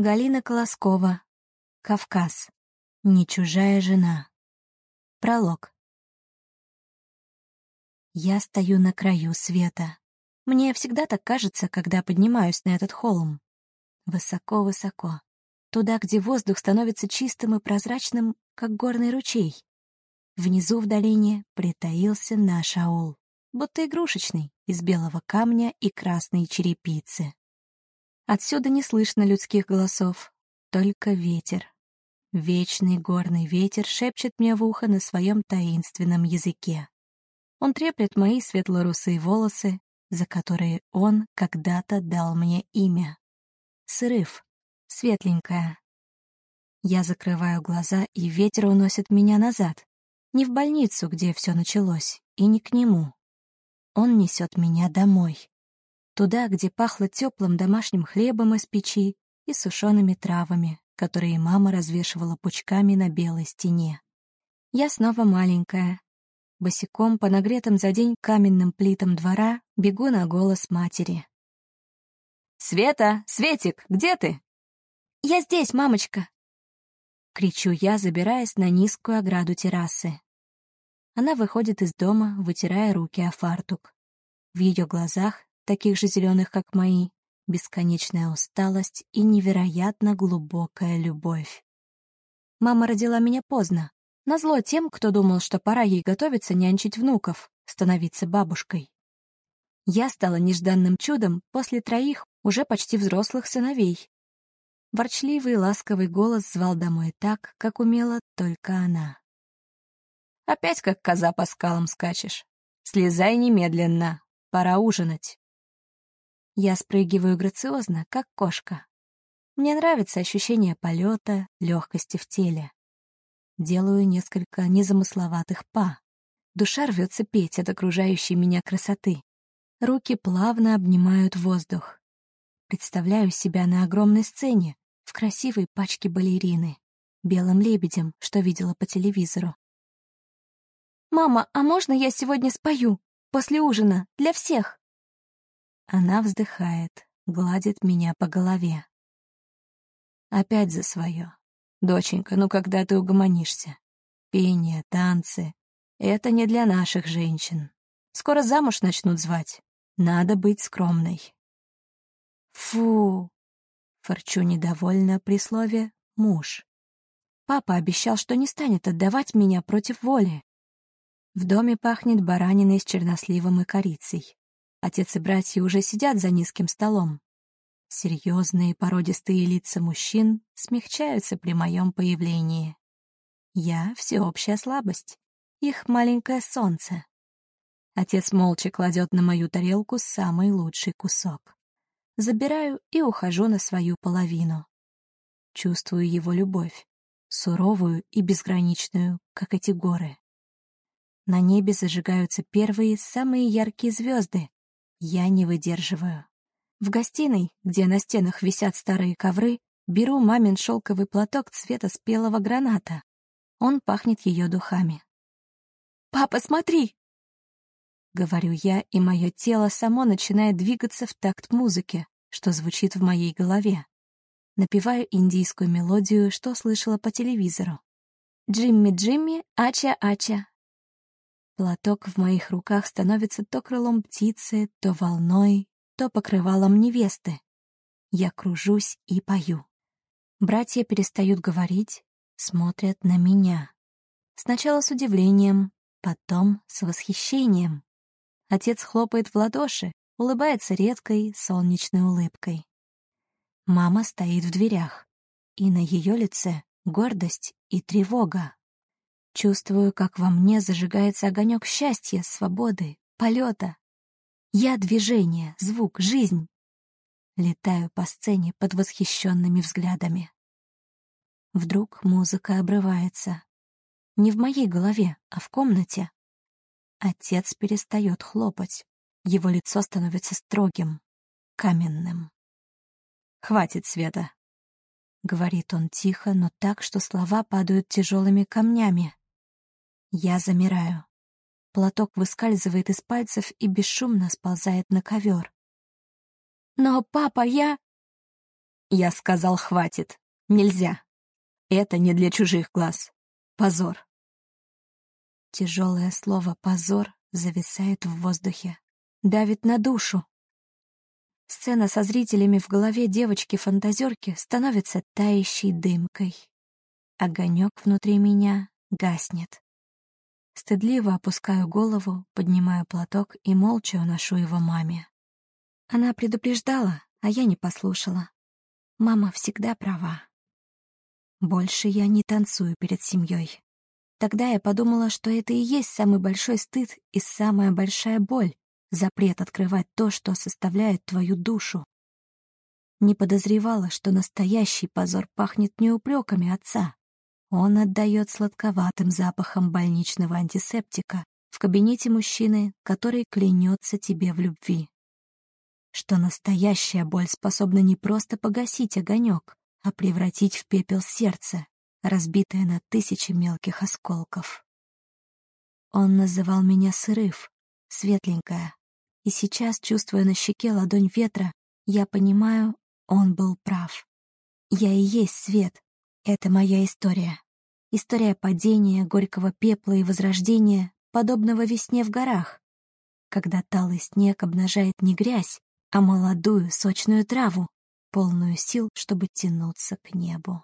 Галина Колоскова. Кавказ. Не чужая жена. Пролог. Я стою на краю света. Мне всегда так кажется, когда поднимаюсь на этот холм. Высоко-высоко. Туда, где воздух становится чистым и прозрачным, как горный ручей. Внизу в долине притаился наш аул, будто игрушечный, из белого камня и красной черепицы. Отсюда не слышно людских голосов, только ветер. Вечный горный ветер шепчет мне в ухо на своем таинственном языке. Он треплет мои светло-русые волосы, за которые он когда-то дал мне имя. Срыв, светленькая. Я закрываю глаза, и ветер уносит меня назад. Не в больницу, где все началось, и не к нему. Он несет меня домой. Туда, где пахло теплым домашним хлебом из печи и сушеными травами, которые мама развешивала пучками на белой стене. Я снова маленькая. Босиком по нагретым за день каменным плитам двора бегу на голос матери. «Света! Светик, где ты?» «Я здесь, мамочка!» Кричу я, забираясь на низкую ограду террасы. Она выходит из дома, вытирая руки о фартук. В ее глазах таких же зеленых, как мои, бесконечная усталость и невероятно глубокая любовь. Мама родила меня поздно, назло тем, кто думал, что пора ей готовиться нянчить внуков, становиться бабушкой. Я стала нежданным чудом после троих уже почти взрослых сыновей. Ворчливый ласковый голос звал домой так, как умела только она. «Опять как коза по скалам скачешь. Слезай немедленно, пора ужинать». Я спрыгиваю грациозно, как кошка. Мне нравится ощущение полета, легкости в теле. Делаю несколько незамысловатых па. Душа рвется петь от окружающей меня красоты. Руки плавно обнимают воздух. Представляю себя на огромной сцене, в красивой пачке балерины, белым лебедем, что видела по телевизору. «Мама, а можно я сегодня спою? После ужина, для всех?» Она вздыхает, гладит меня по голове. Опять за свое. Доченька, ну когда ты угомонишься? Пение, танцы — это не для наших женщин. Скоро замуж начнут звать. Надо быть скромной. Фу! Форчу недовольно при слове «муж». Папа обещал, что не станет отдавать меня против воли. В доме пахнет бараниной с черносливом и корицей. Отец и братья уже сидят за низким столом. Серьезные породистые лица мужчин смягчаются при моем появлении. Я — всеобщая слабость, их маленькое солнце. Отец молча кладет на мою тарелку самый лучший кусок. Забираю и ухожу на свою половину. Чувствую его любовь, суровую и безграничную, как эти горы. На небе зажигаются первые, самые яркие звезды, я не выдерживаю. В гостиной, где на стенах висят старые ковры, беру мамин шелковый платок цвета спелого граната. Он пахнет ее духами. «Папа, смотри!» Говорю я, и мое тело само начинает двигаться в такт музыки, что звучит в моей голове. Напеваю индийскую мелодию, что слышала по телевизору. «Джимми, Джимми, ача, ача, Платок в моих руках становится то крылом птицы, то волной, то покрывалом невесты. Я кружусь и пою. Братья перестают говорить, смотрят на меня. Сначала с удивлением, потом с восхищением. Отец хлопает в ладоши, улыбается редкой, солнечной улыбкой. Мама стоит в дверях, и на ее лице гордость и тревога. Чувствую, как во мне зажигается огонек счастья, свободы, полета. Я — движение, звук, жизнь. Летаю по сцене под восхищенными взглядами. Вдруг музыка обрывается. Не в моей голове, а в комнате. Отец перестает хлопать. Его лицо становится строгим, каменным. «Хватит, Света», — говорит он тихо, но так, что слова падают тяжелыми камнями. Я замираю. Платок выскальзывает из пальцев и бесшумно сползает на ковер. «Но, папа, я...» Я сказал, хватит. Нельзя. Это не для чужих глаз. Позор. Тяжелое слово «позор» зависает в воздухе, давит на душу. Сцена со зрителями в голове девочки-фантазерки становится тающей дымкой. Огонек внутри меня гаснет. Стыдливо опускаю голову, поднимаю платок и молча уношу его маме. Она предупреждала, а я не послушала. Мама всегда права. Больше я не танцую перед семьей. Тогда я подумала, что это и есть самый большой стыд и самая большая боль — запрет открывать то, что составляет твою душу. Не подозревала, что настоящий позор пахнет не упреками отца. Он отдает сладковатым запахом больничного антисептика в кабинете мужчины, который клянется тебе в любви. Что настоящая боль способна не просто погасить огонек, а превратить в пепел сердце, разбитое на тысячи мелких осколков. Он называл меня сырыв, светленькая, и сейчас, чувствуя на щеке ладонь ветра, я понимаю, он был прав. Я и есть свет. Это моя история. История падения, горького пепла и возрождения, подобного весне в горах, когда талый снег обнажает не грязь, а молодую сочную траву, полную сил, чтобы тянуться к небу.